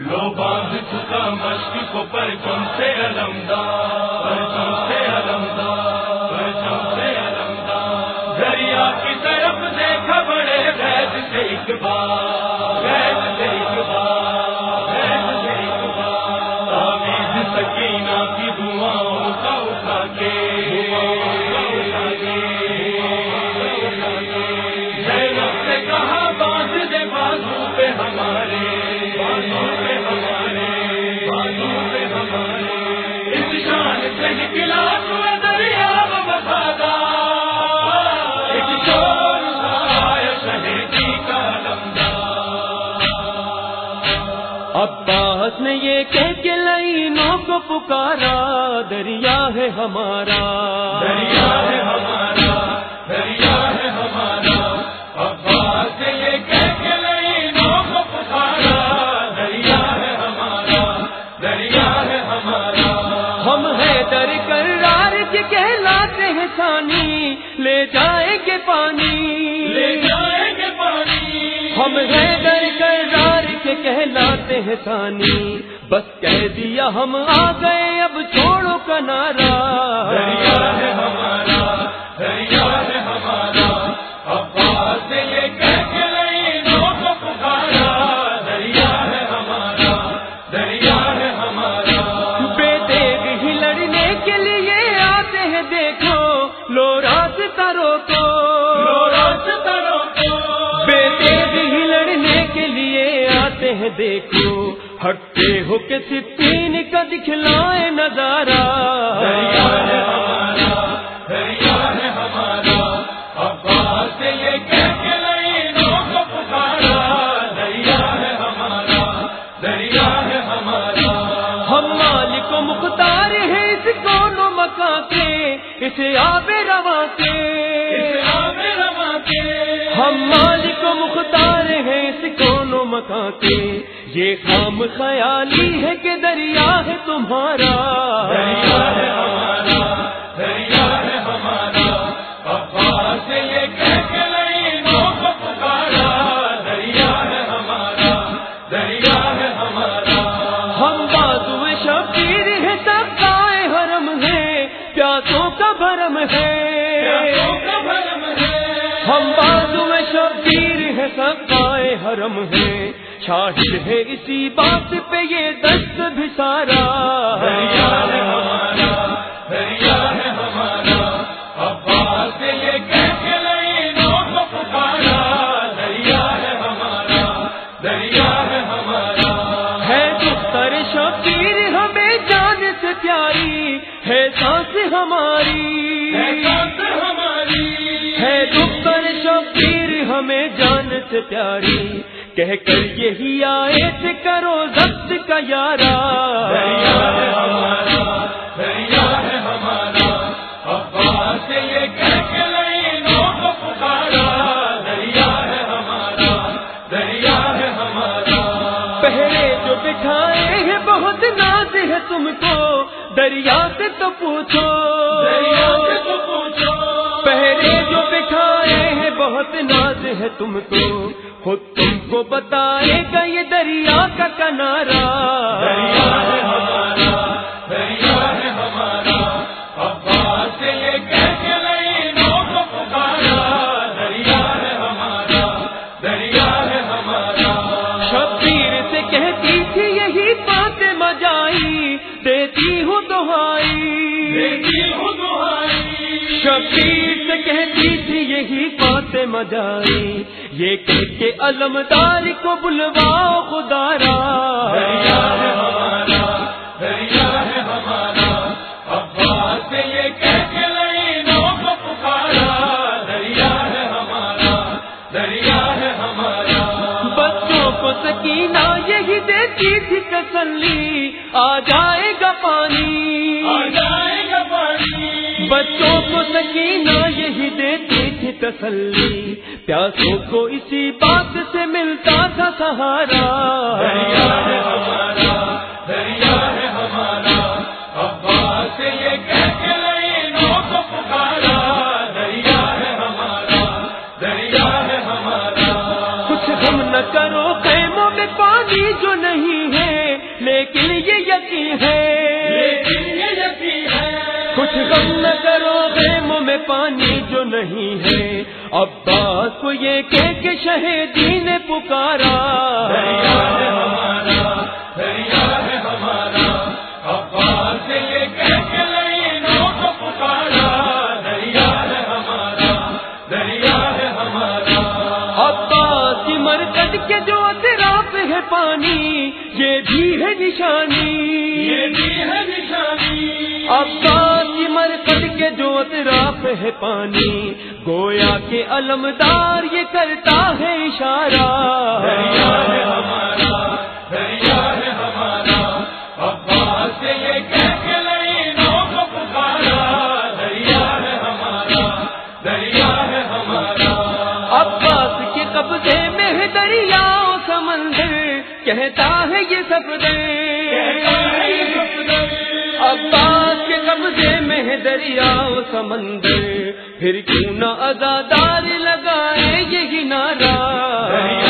لو باندھ چکا مشق کو پر چم سے علمدار پر چم سے علمدار پر چم سے علمدار دریا کی طرف دیکھا بڑے غیب سے ایک بار سے سے سکینہ کی دعاؤں کا اٹھا کے کہا باندھ دے بازو پہ ہمارے۔ عباس نے یہ کہہ کے لائنوں کو پکارا دریا ہے ہمارا۔ دریا ہے ہمارا دریا ہے ہمارا۔ عباس یہ کہہ کے لائنوں کو پکارا دریا ہے ہمارا دریا ہے ہمارا۔ ہم ہے در کرار کے کہلاتے ہیں ثانی لے جائیں گے پانی۔ لے جائیں گے پانی۔ ہم ہے در کہلاتے ہیں ثانی۔ بس کہہ دیا ہم آ گئے، اب چھوڑو کنارا۔ دریا ہے ہمارا، دریا ہے ہمارا۔ دیکھو ہٹتے ہو کے سپین کا دکھلائے نظارہ۔ دریا ہے ہمارا دریا ہے ہمارا۔ عباس سے یہ کہہ کے لائنوں کو پکارا۔ دریا ہے ہمارا دریا ہے ہمارا۔ ہم مالک و مختار ہیں اس کونوں مکان کے اس آب رواں کے ہم مالک و مختار ہیں اس کونوں مکان کے۔ یہ خام خیالی ہے کہ دریا ہے تمہارا۔ دریا ہے ہمارا دریا ہے ہمارا۔ عباس سے کہہ کے لائنوں کو حرم ہے، شاہد ہے اسی بات پہ یہ دست بھی سارا ہمارا، دریا ہے ہمارا دریا ہے ہمارا ہے ہمیں جان سے پیاری، ہے سانس ہماری۔ سے پیاری کہہ کر یہی آئے تھے کرو ضبط کا یارا سے پہلے جو بٹھائے ہیں بہت ناز ہے تم کو دریا سے تو پوچھو۔ دریا سے تو پوچھو۔ پہلے جو بٹھائے ہیں بہت ناز ہے تم کو، خود تم کو بتائے گا یہ دریا کا کنارا دریا ہے ہمارا، دریا ہے ہمارا۔ عباس سے یہ کہہ کے لائنوں کو پکارا دریا ہے ہمارا، دریا کہتی تھی یہی بات مجائی یہ کہہ کے علمدار کو بلواؤ خدارا دریا ہے ہمارا دریا ہے ہمارا۔ عباس سے یہ کہہ کے لائنوں کو پکارا۔ دریا ہے ہمارا دریا ہے ہمارا۔ بچوں کو سکینہ یہی دیتی تھی تسلی۔ آ جائے گا پانی۔ آ جائے گا پانی۔ بچوں کو سکینہ یہی تسلی پیاسوں کو اسی بات سے ملتا تھا سہارا۔ دریا ہے ہمارا دریا ہے ہمارا عباس سے یہ کہہ کے لائنوں کو پکارا۔ دریا ہے ہمارا دریا ہے ہمارا۔ کچھ ہم نہ کرو خیموں میں پانی جو نہیں ہے لیکن یہ یقین ہے۔ لیکن یہ یقین ہے۔ کچھ غم نہ میں پانی جو نہیں ہے۔ عباس کو یہ کہہ کے شہیدی نے پکارا۔ دریا ہے ہمارا دریا ہے ہمارا۔ عباس سے یہ کہہ کے لڑینوں کو پکارا۔ دریا ہے ہمارا دریا ہے ہمارا۔ عباس کی مرکز کے جو اطراف ہے پانی یہ بھی ہے نشانی۔ یہ بھی ہے نشانی۔ عباس کی مرکز کے جو اطراف ہے پانی۔ گویا کے علمدار یہ کرتا ہے اشارہ۔ دریا ہے ہمارا دریا ہے ہمارا۔ عباس سے یہ کہہ کے کو پکارا۔ دریا ہے ہمارا دریا ہے ہمارا۔ عباس کے قبضے میں ہے دریا سمندر کہتا ہے یہ سب عباس کے قبضے میں ہے دریا و سمندر، پھر کیوں نہ ازادار لگائے یہی نعرہ؟ دریا